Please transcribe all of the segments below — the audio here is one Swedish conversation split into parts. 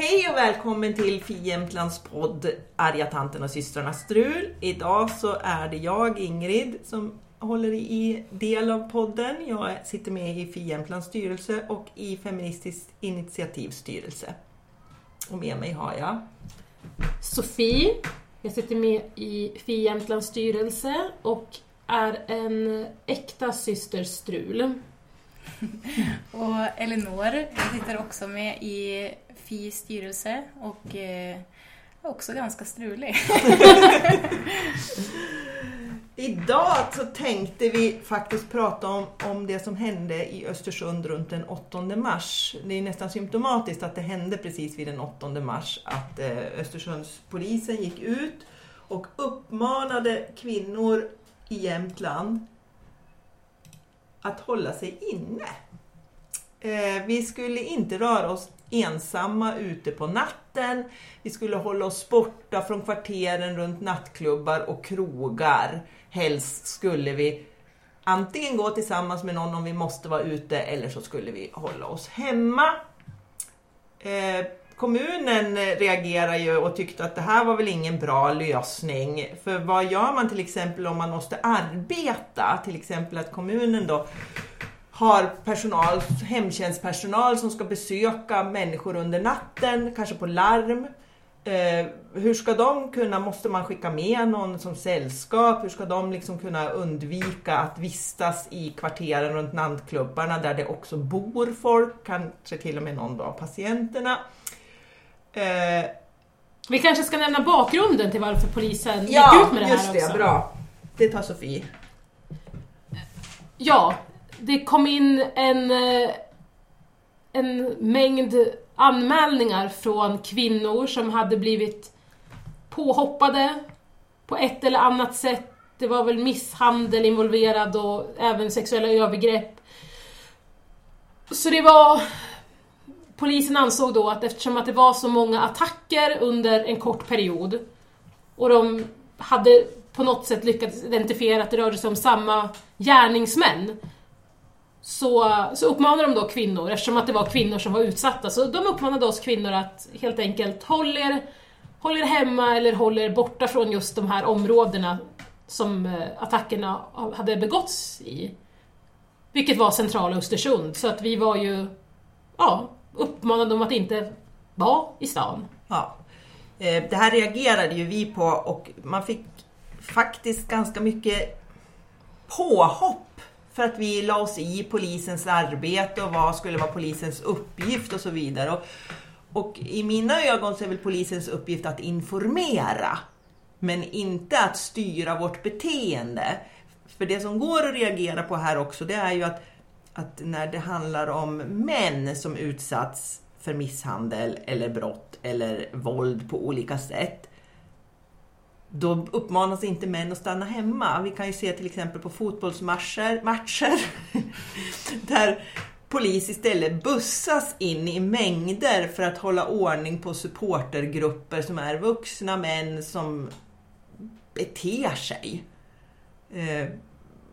Hej och välkommen till Fi Jämtlands podd Arga tanten och systrarna Strul. Idag så är det jag, Ingrid, som håller i del av podden. Jag sitter med i Fi Jämtlands styrelse och i Feministiskt initiativs styrelse. Och med mig har jag Sofie. Jag sitter med i Fi Jämtlands styrelse och är en äkta syster Strul. Och Elinor, jag sitter också med i FIs styrelse och eh, också ganska strulig. Idag så tänkte vi faktiskt prata om, om det som hände i Östersund runt den 8 mars. Det är nästan symptomatiskt att det hände precis vid den 8 mars att eh, Östersundspolisen gick ut och uppmanade kvinnor i Jämtland att hålla sig inne. Eh, vi skulle inte röra oss ensamma ute på natten. Vi skulle hålla oss borta från kvarteren runt nattklubbar och krogar. Helst skulle vi antingen gå tillsammans med någon om vi måste vara ute eller så skulle vi hålla oss hemma. Eh, kommunen reagerar ju och tyckte att det här var väl ingen bra lösning. För vad gör man till exempel om man måste arbeta? Till exempel att kommunen då har personal, hemtjänstpersonal som ska besöka människor under natten, kanske på larm. Eh, hur ska de kunna, måste man skicka med någon som sällskap? Hur ska de liksom kunna undvika att vistas i kvarteren runt nattklubbarna där det också bor folk, kanske till och med någon av patienterna. Eh, Vi kanske ska nämna bakgrunden till varför polisen ja, gick ut med det här också. Ja, just det, bra. Det tar Sofie. Ja, det kom in en, eh, en mängd anmälningar från kvinnor som hade blivit påhoppade på ett eller annat sätt. Det var väl misshandel involverad och även sexuella övergrepp. Så det var... Polisen ansåg då att eftersom att det var så många attacker under en kort period och de hade på något sätt lyckats identifiera att det rörde sig om samma gärningsmän så, så uppmanade de då kvinnor, eftersom att det var kvinnor som var utsatta, så de uppmanade oss kvinnor att helt enkelt håll er, håll er hemma eller håll er borta från just de här områdena som eh, attackerna hade begåtts i. Vilket var centrala Östersund, så att vi var ju ja, uppmanade dem att inte vara i stan. Ja. Eh, det här reagerade ju vi på och man fick faktiskt ganska mycket påhopp för att vi la oss i polisens arbete och vad skulle vara polisens uppgift och så vidare. Och, och i mina ögon så är väl polisens uppgift att informera, men inte att styra vårt beteende. För det som går att reagera på här också, det är ju att, att när det handlar om män som utsatts för misshandel eller brott eller våld på olika sätt, då uppmanas inte män att stanna hemma. Vi kan ju se till exempel på fotbollsmatcher matcher, där polis istället bussas in i mängder för att hålla ordning på supportergrupper som är vuxna män som beter sig. Eh,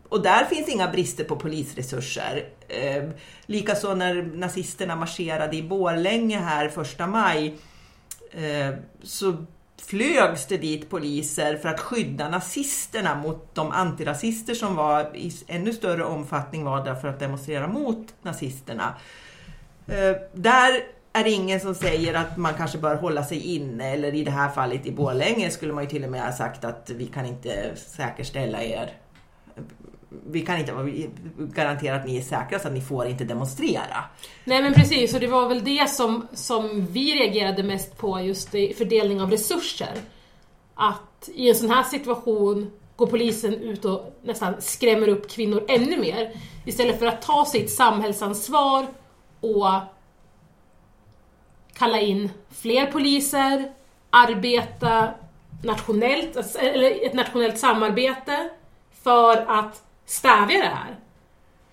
och där finns inga brister på polisresurser. Eh, Likaså när nazisterna marscherade i Borlänge här första maj eh, så flögs det dit poliser för att skydda nazisterna mot de antirasister som var i ännu större omfattning var där för att demonstrera mot nazisterna. Eh, där är det ingen som säger att man kanske bör hålla sig inne eller i det här fallet i Borlänge skulle man ju till och med ha sagt att vi kan inte säkerställa er vi kan inte garantera att ni är säkra så att ni får inte demonstrera. Nej men precis, och det var väl det som, som vi reagerade mest på, just i fördelning av resurser. Att i en sån här situation går polisen ut och nästan skrämmer upp kvinnor ännu mer. Istället för att ta sitt samhällsansvar och kalla in fler poliser, arbeta nationellt, alltså, eller ett nationellt samarbete för att stävja det här.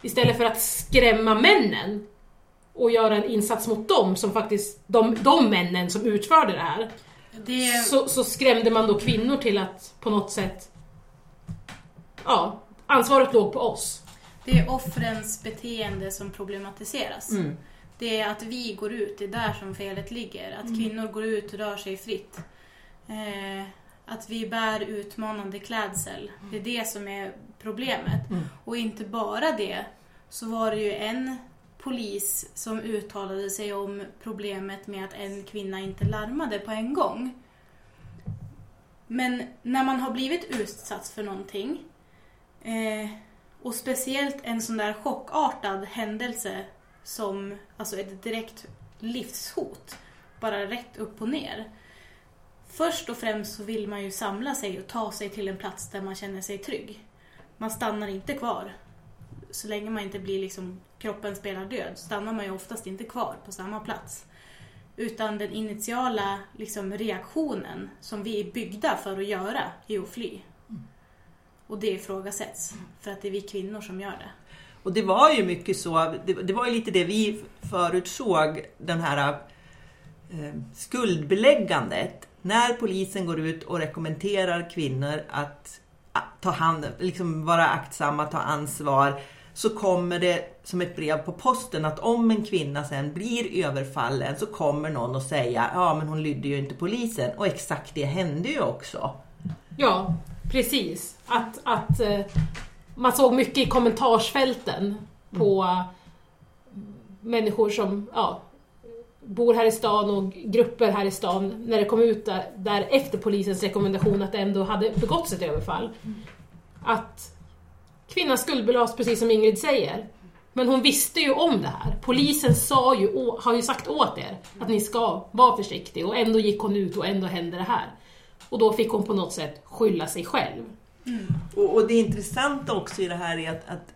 Istället för att skrämma männen och göra en insats mot dem, som faktiskt, de, de männen som utförde det här. Det... Så, så skrämde man då kvinnor till att på något sätt, ja, ansvaret låg på oss. Det är offrens beteende som problematiseras. Mm. Det är att vi går ut, det är där som felet ligger. Att kvinnor går ut och rör sig fritt. Eh, att vi bär utmanande klädsel. Det är det som är problemet. Mm. Och inte bara det, så var det ju en polis som uttalade sig om problemet med att en kvinna inte larmade på en gång. Men när man har blivit utsatt för någonting eh, och speciellt en sån där chockartad händelse som alltså ett direkt livshot, bara rätt upp och ner. Först och främst så vill man ju samla sig och ta sig till en plats där man känner sig trygg. Man stannar inte kvar. Så länge man inte blir liksom, kroppen spelar död, stannar man ju oftast inte kvar på samma plats. Utan den initiala liksom, reaktionen som vi är byggda för att göra är att fly. Och det ifrågasätts, för att det är vi kvinnor som gör det. Och det var ju mycket så, det, det var ju lite det vi förutsåg, den här eh, skuldbeläggandet. När polisen går ut och rekommenderar kvinnor att ta hand, liksom vara aktsamma, ta ansvar, så kommer det som ett brev på posten att om en kvinna sen blir överfallen så kommer någon att säga ja men hon lydde ju inte polisen och exakt det hände ju också. Ja, precis. Att, att eh, man såg mycket i kommentarsfälten på eh, människor som ja, bor här i stan och grupper här i stan när det kom ut där, där efter polisens rekommendation att det ändå hade begåtts ett överfall. Att kvinnan skuldbelades precis som Ingrid säger. Men hon visste ju om det här. Polisen sa ju, har ju sagt åt er att ni ska vara försiktiga och ändå gick hon ut och ändå hände det här. Och då fick hon på något sätt skylla sig själv. Mm. Och, och det intressanta också i det här är att, att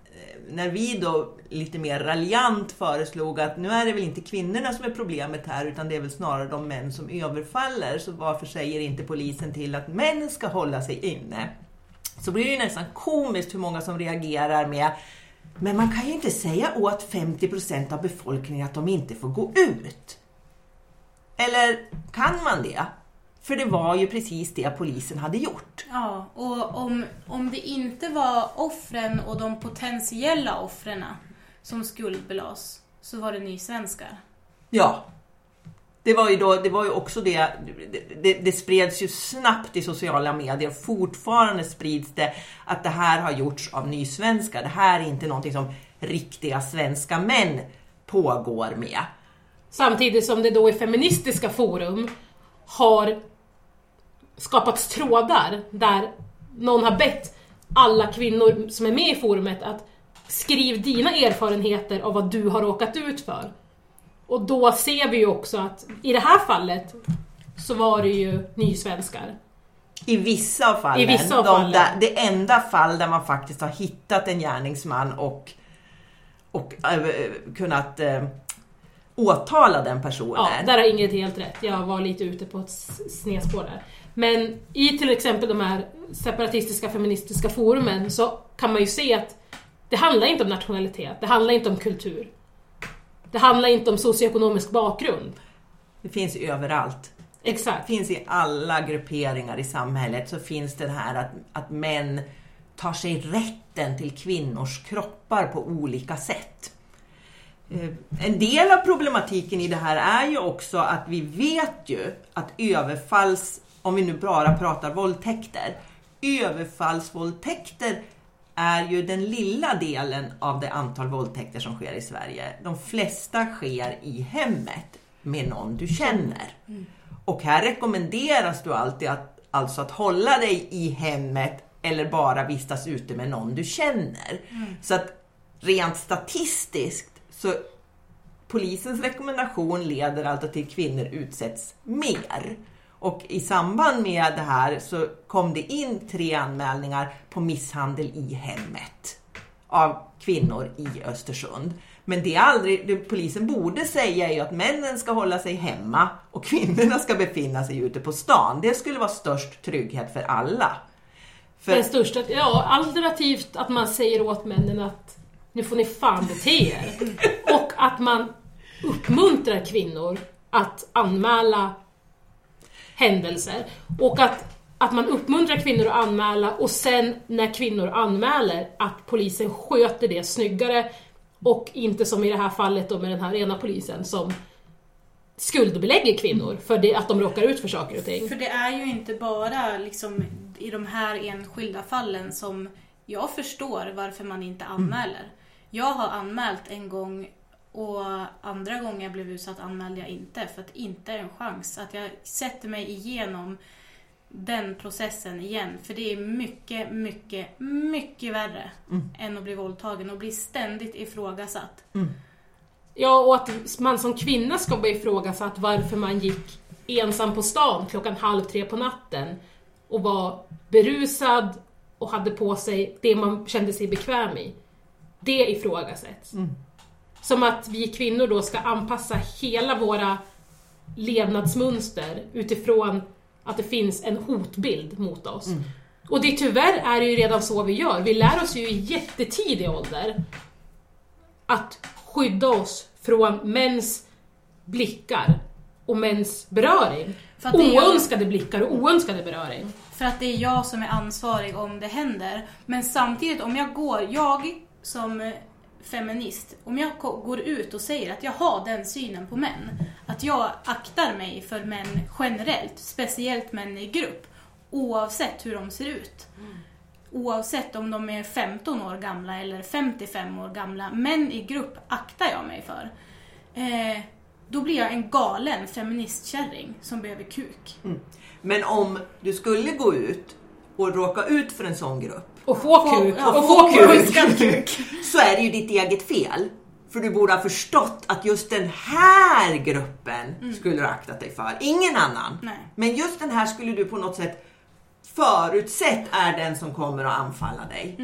när vi då lite mer raljant föreslog att nu är det väl inte kvinnorna som är problemet här utan det är väl snarare de män som överfaller. Så varför säger inte polisen till att män ska hålla sig inne? Så blir det ju nästan komiskt hur många som reagerar med men man kan ju inte säga åt 50% av befolkningen att de inte får gå ut. Eller kan man det? För det var ju precis det polisen hade gjort. Ja, och om, om det inte var offren och de potentiella offren som skuldbelades så var det nysvenskar. Ja. Det var ju, då, det var ju också det, det, det, det spreds ju snabbt i sociala medier, fortfarande sprids det att det här har gjorts av nysvenskar. Det här är inte någonting som riktiga svenska män pågår med. Samtidigt som det då i feministiska forum har skapats trådar där någon har bett alla kvinnor som är med i forumet att skriv dina erfarenheter av vad du har råkat ut för. Och då ser vi ju också att i det här fallet så var det ju nysvenskar. I vissa av fallen. I vissa av de fallen. Där, det enda fall där man faktiskt har hittat en gärningsman och, och äh, kunnat äh, åtala den personen. Ja, där har Ingrid helt rätt. Jag var lite ute på ett snedspår där. Men i till exempel de här separatistiska feministiska forumen så kan man ju se att det handlar inte om nationalitet, det handlar inte om kultur. Det handlar inte om socioekonomisk bakgrund. Det finns överallt. Exakt. finns i alla grupperingar i samhället så finns det här att, att män tar sig rätten till kvinnors kroppar på olika sätt. Eh, En del av problematiken i det här är ju också att vi vet ju att överfalls, om vi nu bara pratar våldtäkter, överfallsvåldtäkter är ju den lilla delen av det antal våldtäkter som sker i Sverige. De flesta sker i hemmet med någon du känner. Och här rekommenderas du alltid att, alltså att hålla dig i hemmet eller bara vistas ute med någon du känner. Så att rent statistiskt så polisens rekommendation leder alltså till att kvinnor utsätts mer. Och i samband med det här så kom det in tre anmälningar på misshandel i hemmet av kvinnor i Östersund. Men det är aldrig, det polisen borde säga är ju att männen ska hålla sig hemma och kvinnorna ska befinna sig ute på stan. Det skulle vara störst trygghet för alla. För, Den största, ja, alternativt att man säger åt männen att nu får ni fan bete er. Och att man uppmuntrar kvinnor att anmäla händelser. Och att, att man uppmuntrar kvinnor att anmäla och sen när kvinnor anmäler att polisen sköter det snyggare Och inte som i det här fallet då med den här ena polisen som skuldbelägger kvinnor för det, att de råkar ut för saker och ting. För det är ju inte bara liksom i de här enskilda fallen som jag förstår varför man inte anmäler. Jag har anmält en gång och andra gånger jag blev utsatt anmälde jag inte för att det inte är en chans att jag sätter mig igenom den processen igen. För det är mycket, mycket, mycket värre än att bli våldtagen och bli ständigt ifrågasatt. Ja, och att man som kvinna ska bli ifrågasatt varför man gick ensam på stan klockan halv tre på natten och var berusad och hade på sig det man kände sig bekväm i. Det ifrågasätts. Som att vi kvinnor då ska anpassa hela våra levnadsmönster utifrån att det finns en hotbild mot oss. Och det tyvärr är det ju redan så vi gör. Vi lär oss ju i jättetidig ålder att skydda oss från mäns blickar och mäns beröring. För att det är jag- Oönskade blickar och oönskade beröring. För att det är jag som är ansvarig om det händer. Men samtidigt om jag går, jag som eh, feminist, om jag går ut och säger att jag har den synen på män, att jag aktar mig för män generellt, speciellt män i grupp, oavsett hur de ser ut. Oavsett om de är 15 år gamla eller 55 år gamla, män i grupp aktar jag mig för. Eh, då blir jag en galen feministkärring som behöver kuk. Men om du skulle gå ut och råka ut för en sån grupp Och få kuk. ja, och få kuk. så är det ju ditt eget fel. För du borde ha förstått att just den här gruppen skulle du ha aktat dig för. Ingen annan. Nej. Men just den här skulle du på något sätt förutsett är den som kommer att anfalla dig.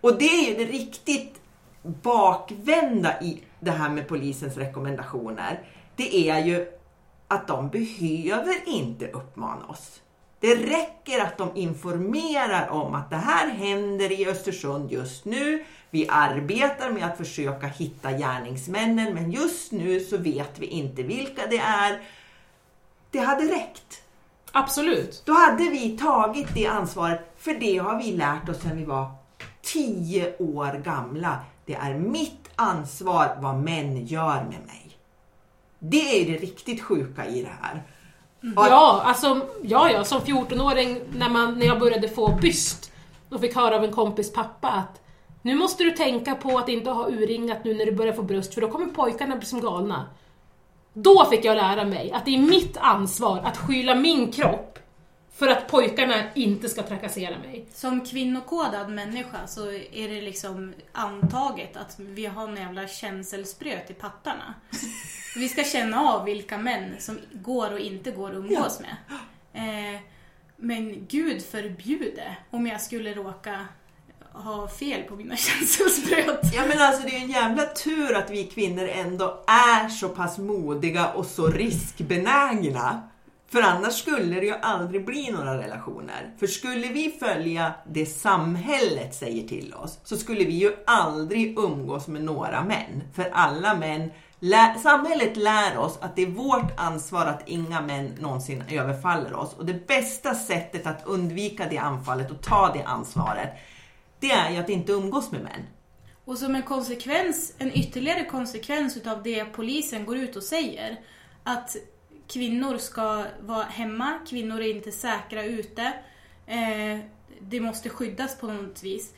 Och det är ju det riktigt bakvända i det här med polisens rekommendationer. Det är ju att de behöver inte uppmana oss. Det räcker att de informerar om att det här händer i Östersund just nu. Vi arbetar med att försöka hitta gärningsmännen men just nu så vet vi inte vilka det är. Det hade räckt. Absolut. Då hade vi tagit det ansvaret, för det har vi lärt oss sedan vi var 10 år gamla. Det är mitt ansvar vad män gör med mig. Det är det riktigt sjuka i det här. Att- Ja, alltså, ja, ja, som 14-åring när, man, när jag började få byst och fick höra av en kompis pappa att nu måste du tänka på att inte ha urringat nu när du börjar få bröst för då kommer pojkarna bli som galna. Då fick jag lära mig att det är mitt ansvar att skyla min kropp för att pojkarna inte ska trakassera mig. Som kvinnokodad människa så är det liksom antaget att vi har en jävla känselspröt i pattarna. Vi ska känna av vilka män som går och inte går att umgås med. Eh, men gud förbjude om jag skulle råka ha fel på mina känselspröt. Ja men alltså det är en jävla tur att vi kvinnor ändå är så pass modiga och så riskbenägna. För annars skulle det ju aldrig bli några relationer. För skulle vi följa det samhället säger till oss så skulle vi ju aldrig umgås med några män. För alla män, lä- samhället lär oss att det är vårt ansvar att inga män någonsin överfaller oss. Och det bästa sättet att undvika det anfallet och ta det ansvaret, det är ju att inte umgås med män. Och som en konsekvens, en ytterligare konsekvens utav det polisen går ut och säger, att kvinnor ska vara hemma, kvinnor är inte säkra ute, eh, det måste skyddas på något vis.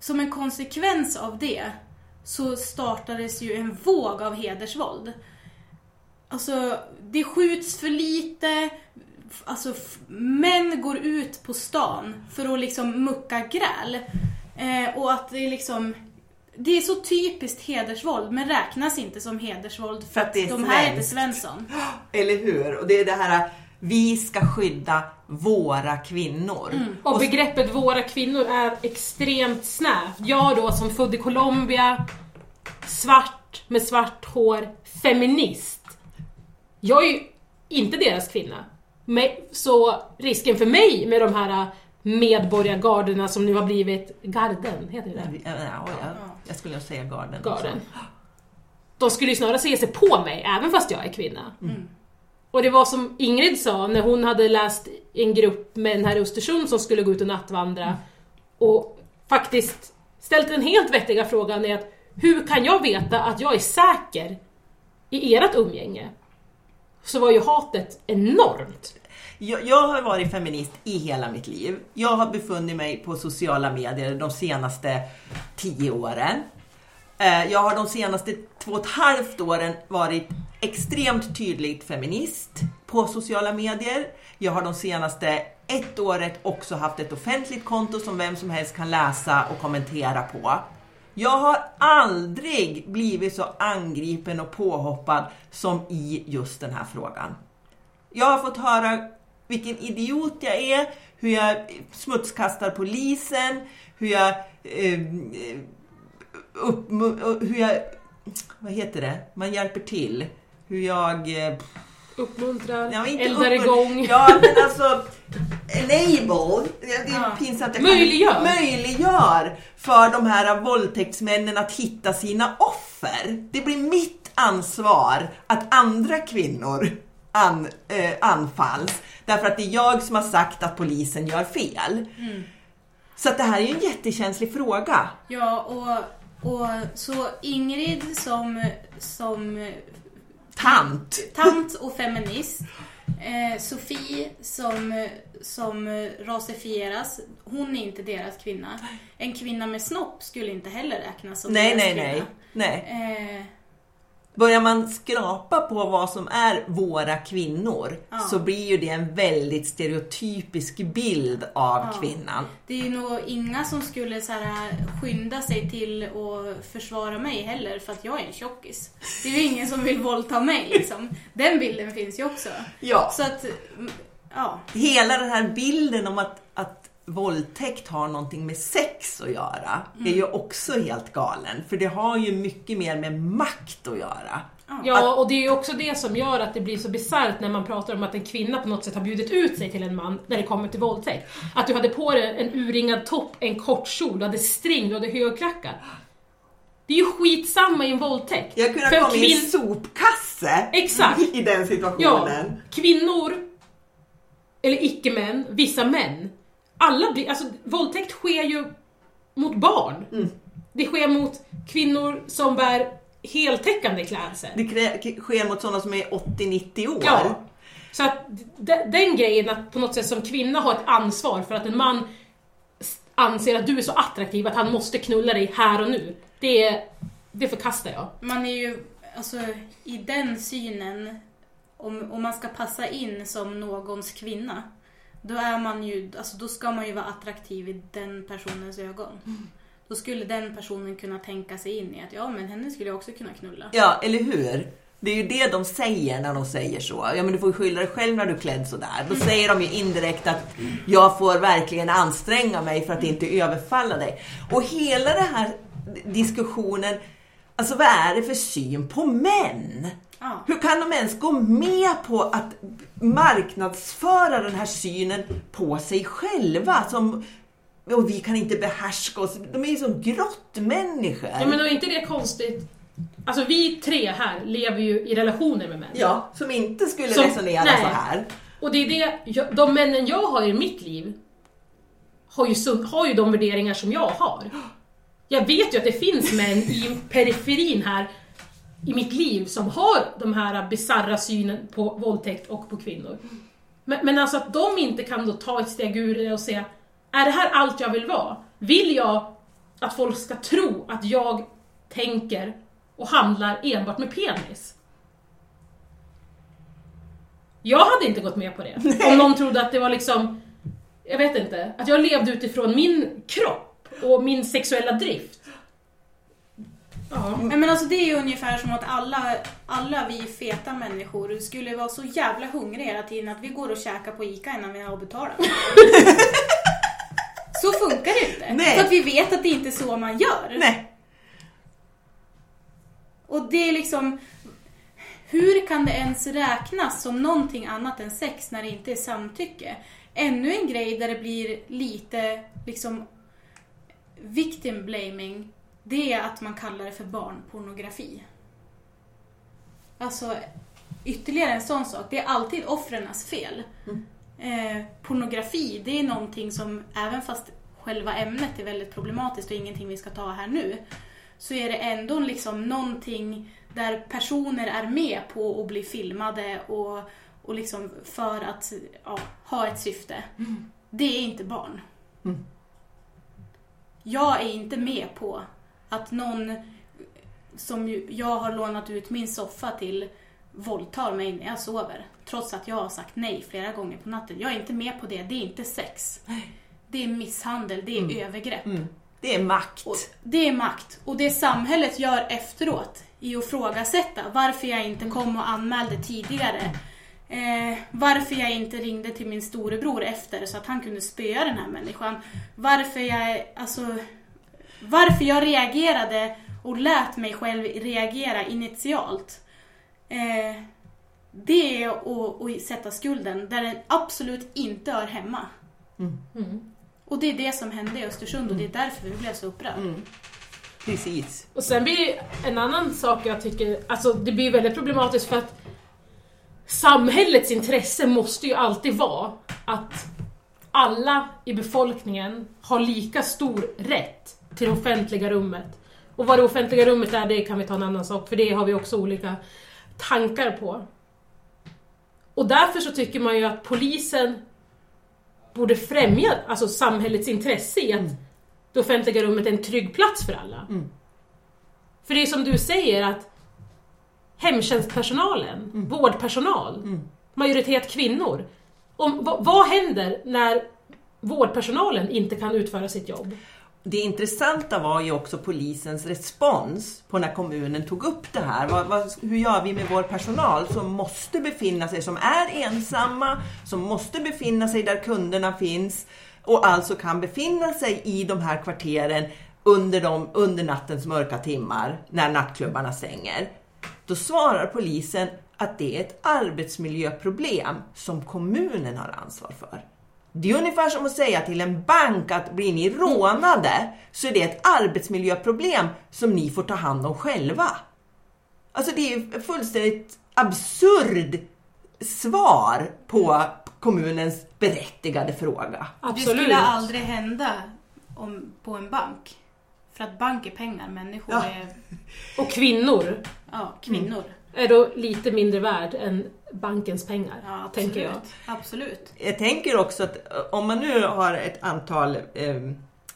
Som en konsekvens av det så startades ju en våg av hedersvåld. Alltså, det skjuts för lite, alltså män går ut på stan för att liksom mucka gräl. Eh, och att det liksom det är så typiskt hedersvåld, men räknas inte som hedersvåld för, För att det är de här heter. Svensson. Eller hur? Och det är det här, vi ska skydda våra kvinnor. Och begreppet våra kvinnor är extremt snävt. Jag då som född i Colombia, svart med svart hår, feminist. Jag är ju inte deras kvinna. Men, så risken för mig med de här medborgargarderna som nu har blivit garden, heter det det? Ja, ja, jag, jag skulle nog säga garden. Garden. också. De skulle ju snarare se sig på mig, även fast jag är kvinna. Och det var som Ingrid sa, när hon hade läst en grupp med den här i Östersund som skulle gå ut och nattvandra och faktiskt ställt den helt vettiga frågan är att hur kan jag veta att jag är säker i ert umgänge? Så var ju hatet enormt. Jag, jag har varit feminist i hela mitt liv. Jag har befunnit mig på sociala medier de senaste tio åren. Eh, jag har de senaste två och ett halvt åren varit extremt tydligt feminist på sociala medier. Jag har de senaste ett året också haft ett offentligt konto som vem som helst kan läsa och kommentera på. Jag har aldrig blivit så angripen och påhoppad som i just den här frågan. Jag har fått höra vilken idiot jag är, hur jag smutskastar polisen, hur jag eh, upp, hur jag, vad heter det, man hjälper till. Hur jag... eh, Uppmuntrar, Ja, inte eldar igång. Ja, men alltså enable, det är Ja. pinsamt. Jag Möjliggör. Möjliggör för de här våldtäktsmännen att hitta sina offer. Det blir mitt ansvar att andra kvinnor an, eh, anfalls. Därför att det är jag som har sagt att polisen gör fel. Så att det här är ju en jättekänslig fråga. Ja, och, och så Ingrid som, som Tant. tant och feminist. Eh, Sofie som, som rasifieras, hon är inte deras kvinna. En kvinna med snopp skulle inte heller räknas som Nej, deras nej, kvinna. nej. nej. Eh, Börjar man skrapa på vad som är våra kvinnor Ja. så blir ju det en väldigt stereotypisk bild av Ja. kvinnan. det är nog inga som skulle så här, skynda sig till att försvara mig heller för att jag är en tjockis. Det är ju ingen som vill våldta mig liksom. Den bilden finns ju också. Ja. Så att, ja. Hela den här bilden om att, att våldtäkt har någonting med sex att göra är ju också helt galen. För det har ju mycket mer med makt att göra. Ja, och det är ju också det som gör att det blir så bisarrt när man pratar om att en kvinna på något sätt har bjudit ut sig till en man när det kommer till våldtäkt. Att du hade på dig en urringad topp, en kort kjol, du hade string, du hade högklackar. Det är ju skitsamma i en våldtäkt. Jag kunde För ha kommit i en kvin- sopkasse Exakt. i den Ja, situationen. kvinnor, eller icke-män, vissa män. Alla blir, alltså våldtäkt sker ju mot barn. Mm. Det sker mot kvinnor som bär heltäckande klädsel. Det sker mot sådana som är 80-90 år. Ja. Så att de- den grejen att på något sätt som kvinna ha ett ansvar för att en man anser att du är så attraktiv att han måste knulla dig här och nu. Det, det förkastar jag. Man är ju, alltså i den synen, om, om man ska passa in som någons kvinna, då är man ju, alltså då ska man ju vara attraktiv i den personens ögon. Då skulle den personen kunna tänka sig in i att ja, men henne skulle jag också kunna knulla. Ja, eller hur? Det är ju det de säger när de säger så. Ja, men du får ju skylla dig själv när du är klädd sådär. Då säger de ju indirekt att jag får verkligen anstränga mig för att inte överfalla dig. Och hela den här diskussionen, alltså vad är det för syn på män? Ja. Hur kan de ens gå med på att marknadsföra den här synen på sig själva? Som, och vi kan inte behärska oss. De är ju som grottmänniskor. Ja, men är inte det konstigt? Alltså vi tre här lever ju i relationer med män. Ja, som inte skulle Som- resonera nej. så här. Och det är det, jag, de männen jag har i mitt liv har ju, har ju de värderingar som jag har. Jag vet ju att det finns män i periferin här i mitt liv som har de här bisarra synen på våldtäkt och på kvinnor. Men, men alltså att de inte kan då ta ett steg ur det och säga är det här allt jag vill vara? Vill jag att folk ska tro att jag tänker och handlar enbart med penis? Jag hade inte gått med på det. Om någon trodde att det var liksom, jag vet inte, att jag levde utifrån min kropp och min sexuella drift. Ja. Men alltså det är ju ungefär som att alla, alla vi feta människor skulle vara så jävla hungriga hela tiden att vi går och käkar på ICA innan vi har betalat. så funkar det inte. Nej. För att vi vet att det inte är så man gör. Nej. Och det är liksom... Hur kan det ens räknas som någonting annat än sex när det inte är samtycke? Ännu en grej där det blir lite liksom victim blaming, det är att man kallar det för barnpornografi. Alltså, ytterligare en sån sak. Det är alltid offrens fel. Eh, pornografi, det är någonting som, även fast själva ämnet är väldigt problematiskt och ingenting vi ska ta här nu, så är det ändå liksom någonting där personer är med på att bli filmade och, och liksom för att ja, ha ett syfte. Det är inte barn. Mm. Jag är inte med på att någon som ju, jag har lånat ut min soffa till våldtar mig när jag sover. Trots att jag har sagt nej flera gånger på natten. Jag är inte med på det. Det är inte sex. Det är misshandel, det är Mm. övergrepp. Mm. Det är makt. Och det är makt. Och det samhället gör efteråt i att ifrågasätta varför jag inte kom och anmälde tidigare. Eh, varför jag inte ringde till min storebror efter så att han kunde spöa den här människan. Varför jag, alltså, varför jag reagerade och lät mig själv reagera initialt. Eh, det är att, att sätta skulden där den absolut inte hör hemma. Mm. Och det är det som hände i Östersund och det är därför vi blev så upprörda. Mm. Precis. Och sen blir en annan sak jag tycker, alltså det blir väldigt problematiskt för att samhällets intresse måste ju alltid vara att alla i befolkningen har lika stor rätt till det offentliga rummet. Och vad det offentliga rummet är, det kan vi ta en annan sak, för det har vi också olika tankar på. Och därför så tycker man ju att polisen borde främja alltså samhällets intresse i att det offentliga rummet är en trygg plats för alla. Mm. För det är som du säger att hemtjänstpersonalen, vårdpersonal, Mm. majoritet kvinnor. Om, vad, vad händer när vårdpersonalen inte kan utföra sitt jobb? Det intressanta var ju också polisens respons på när kommunen tog upp det här. Vad, vad, hur gör vi med vår personal som måste befinna sig, som är ensamma, som måste befinna sig där kunderna finns och alltså kan befinna sig i de här kvarteren under, de, under nattens mörka timmar när nattklubbarna stänger. Då svarar polisen att det är ett arbetsmiljöproblem som kommunen har ansvar för. Det är ungefär som att säga till en bank att blir ni rånade så är det ett arbetsmiljöproblem som ni får ta hand om själva. Alltså det är fullständigt absurd svar på kommunens berättigade fråga. Det Absolut. skulle aldrig hända om, på en bank. För att bank är pengar, människor Ja. är Och kvinnor ja, kvinnor. Är då lite mindre värd än bankens pengar, Ja, absolut. tänker jag. Absolut. Jag tänker också att eh, om man nu har ett antal eh,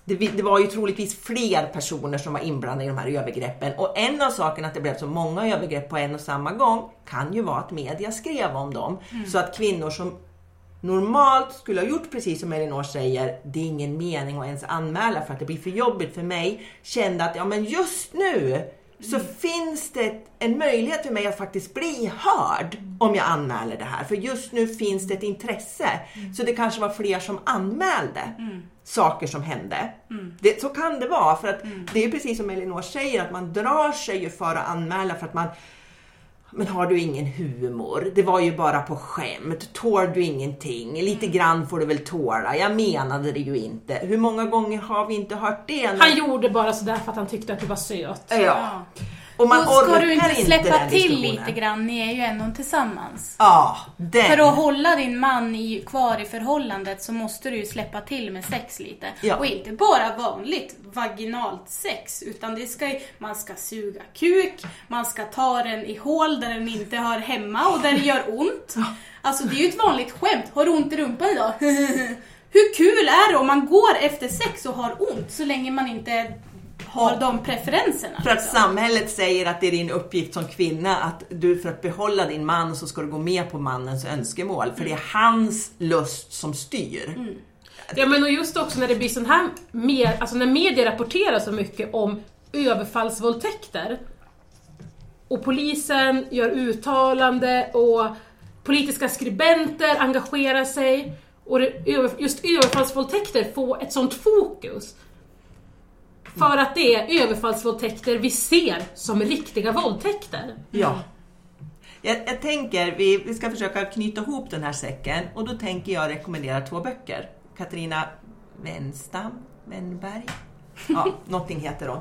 det, var ju troligtvis fler personer som var inblandade i de här övergreppen och en av sakerna att det blev så många övergrepp på en och samma gång kan ju vara att media skrev om dem. Så att kvinnor som normalt skulle ha gjort precis som Elinor säger, det är ingen mening att ens anmäla för att det blir för jobbigt för mig, kände att ja men just nu så finns det en möjlighet för mig att faktiskt bli hörd om jag anmäler det här. För just nu finns det ett intresse. Så det kanske var fler som anmälde saker som hände. Det, så kan det vara, för att det är precis som Elinor säger, att man drar sig ju för att anmäla för att man men har du ingen humor? Det var ju bara på skämt. Tål du ingenting? Lite grann får du väl tåla. Jag menade det ju inte. Hur många gånger har vi inte hört det? Han gjorde bara sådär för att han tyckte att du var söt. Ja. Och man och ska du inte släppa den till lite grann, ni är ju ändå tillsammans. Ja, den. För att hålla din man i, kvar i förhållandet så måste du ju släppa till med sex lite. Ja. Och inte bara vanligt vaginalt sex, utan det ska man ska suga kuk, man ska ta den i hål där den inte hör hemma och där det gör ont. Alltså det är ju ett vanligt skämt. Har du ont i rumpan idag? Hur kul är det om man går efter sex och har ont så länge man inte har de preferenserna? För att liksom? samhället säger att det är din uppgift som kvinna att du för att behålla din man så ska du gå med på mannens önskemål. För det är hans lust som styr. Ja men och just också när det blir sån här, mer, alltså när media rapporterar så mycket om överfallsvåldtäkter och polisen gör uttalande och politiska skribenter engagerar sig och det, just överfallsvåldtäkter får ett sånt fokus. För att det är överfallsvåldtäkter vi ser som riktiga våldtäkter. Ja. Jag, jag tänker, vi, vi ska försöka knyta ihop den här säcken och då tänker jag rekommendera två böcker. Katarina Wenstam, Wennberg? Ja, någonting heter hon.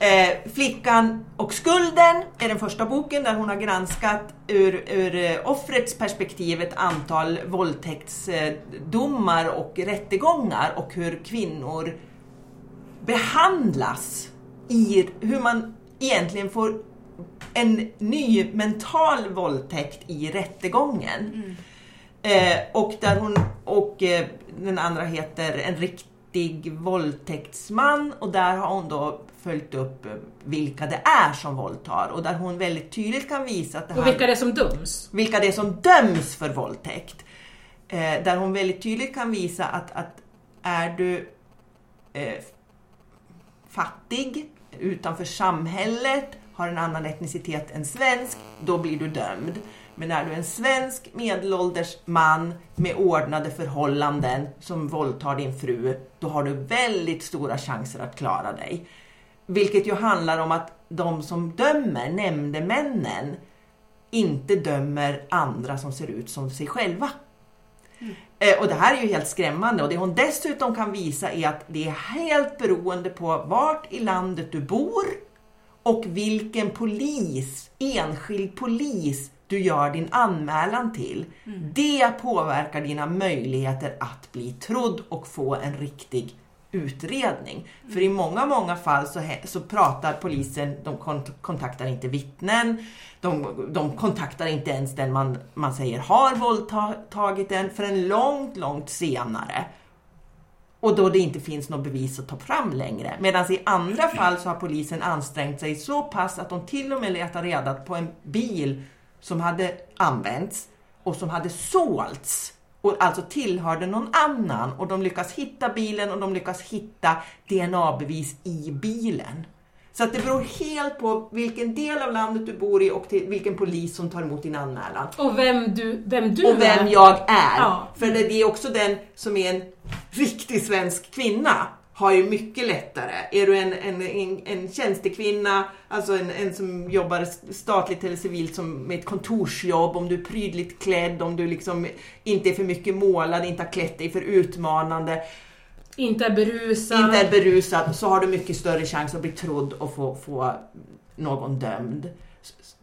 Eh, Flickan och skulden är den första boken där hon har granskat ur, ur eh, offrets perspektiv ett antal våldtäktsdomar och rättegångar och hur kvinnor behandlas i hur man egentligen får en ny mental våldtäkt i rättegången. Eh, och där hon, och eh, den andra heter En riktig våldtäktsman och där har hon då följt upp eh, vilka det är som våldtar och där hon väldigt tydligt kan visa att det Och vilka det är som döms. vilka det är som döms för våldtäkt. Eh, där hon väldigt tydligt kan visa att, att är du eh, fattig, utanför samhället, har en annan etnicitet än svensk, då blir du dömd. Men är du en svensk medelålders man med ordnade förhållanden som våldtar din fru, då har du väldigt stora chanser att klara dig. Vilket ju handlar om att de som dömer, nämndemännen, inte dömer andra som ser ut som sig själva. Eh, och det här är ju helt skrämmande. Och det hon dessutom kan visa är att det är helt beroende på vart i landet du bor och vilken polis, enskild polis, du gör din anmälan till. Det påverkar dina möjligheter att bli trodd och få en riktig utredning. För i många, många fall så, så pratar polisen, de kont- kontaktar inte vittnen, de, de kontaktar inte ens den man, man säger har våldtagit den förrän långt, långt senare. Och då det inte finns något bevis att ta fram längre. Medan i andra fall så har polisen ansträngt sig så pass att de till och med letar reda på en bil som hade använts och som hade sålts och alltså tillhörde någon annan och de lyckas hitta bilen och de lyckas hitta DNA-bevis i bilen. Så att det beror helt på vilken del av landet du bor i och vilken polis som tar emot din anmälan Och vem du, vem du och vem är. jag är. Ja. För det är också den som är en riktig svensk kvinna har ju mycket lättare. Är du en, en, en, en tjänstekvinna, alltså en, en som jobbar statligt eller civilt som med ett kontorsjobb, om du är prydligt klädd, om du liksom inte är för mycket målad, inte har klätt dig för utmanande, Inte är berusad. inte är berusad, så har du mycket större chans att bli trodd och få, få någon dömd.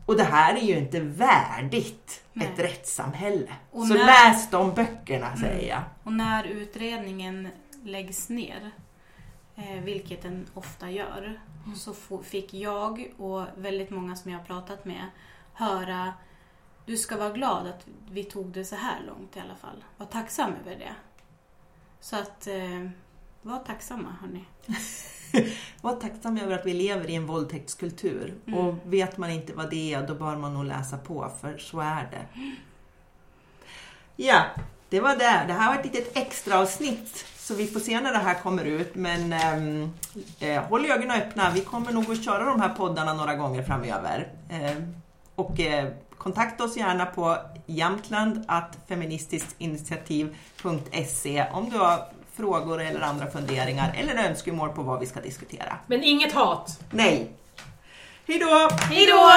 Och det här är ju inte värdigt Nej. ett rättssamhälle. Och så när- läs de böckerna säger jag. Och när utredningen läggs ner, eh, vilket den ofta gör, så få- fick jag och väldigt många som jag har pratat med höra du ska vara glad att vi tog det så här långt i alla fall. Var tacksam över det. Så att, eh, var tacksamma hörni. Var tacksam över att vi lever i en våldtäktskultur. Mm. Och vet man inte vad det är, då bör man nog läsa på, för så är det. Ja, det var det. Det här var ett litet extra avsnitt så vi får se när det här kommer ut. Men ehm, eh, håll ögonen öppna. Vi kommer nog att köra de här poddarna några gånger framöver. Eh, och eh, kontakta oss gärna på jamtland.feministiskinitiativ.se om du har frågor eller andra funderingar eller önskemål på vad vi ska diskutera. Men inget hat. Nej. Hej då! Hej då!